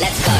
Let's go.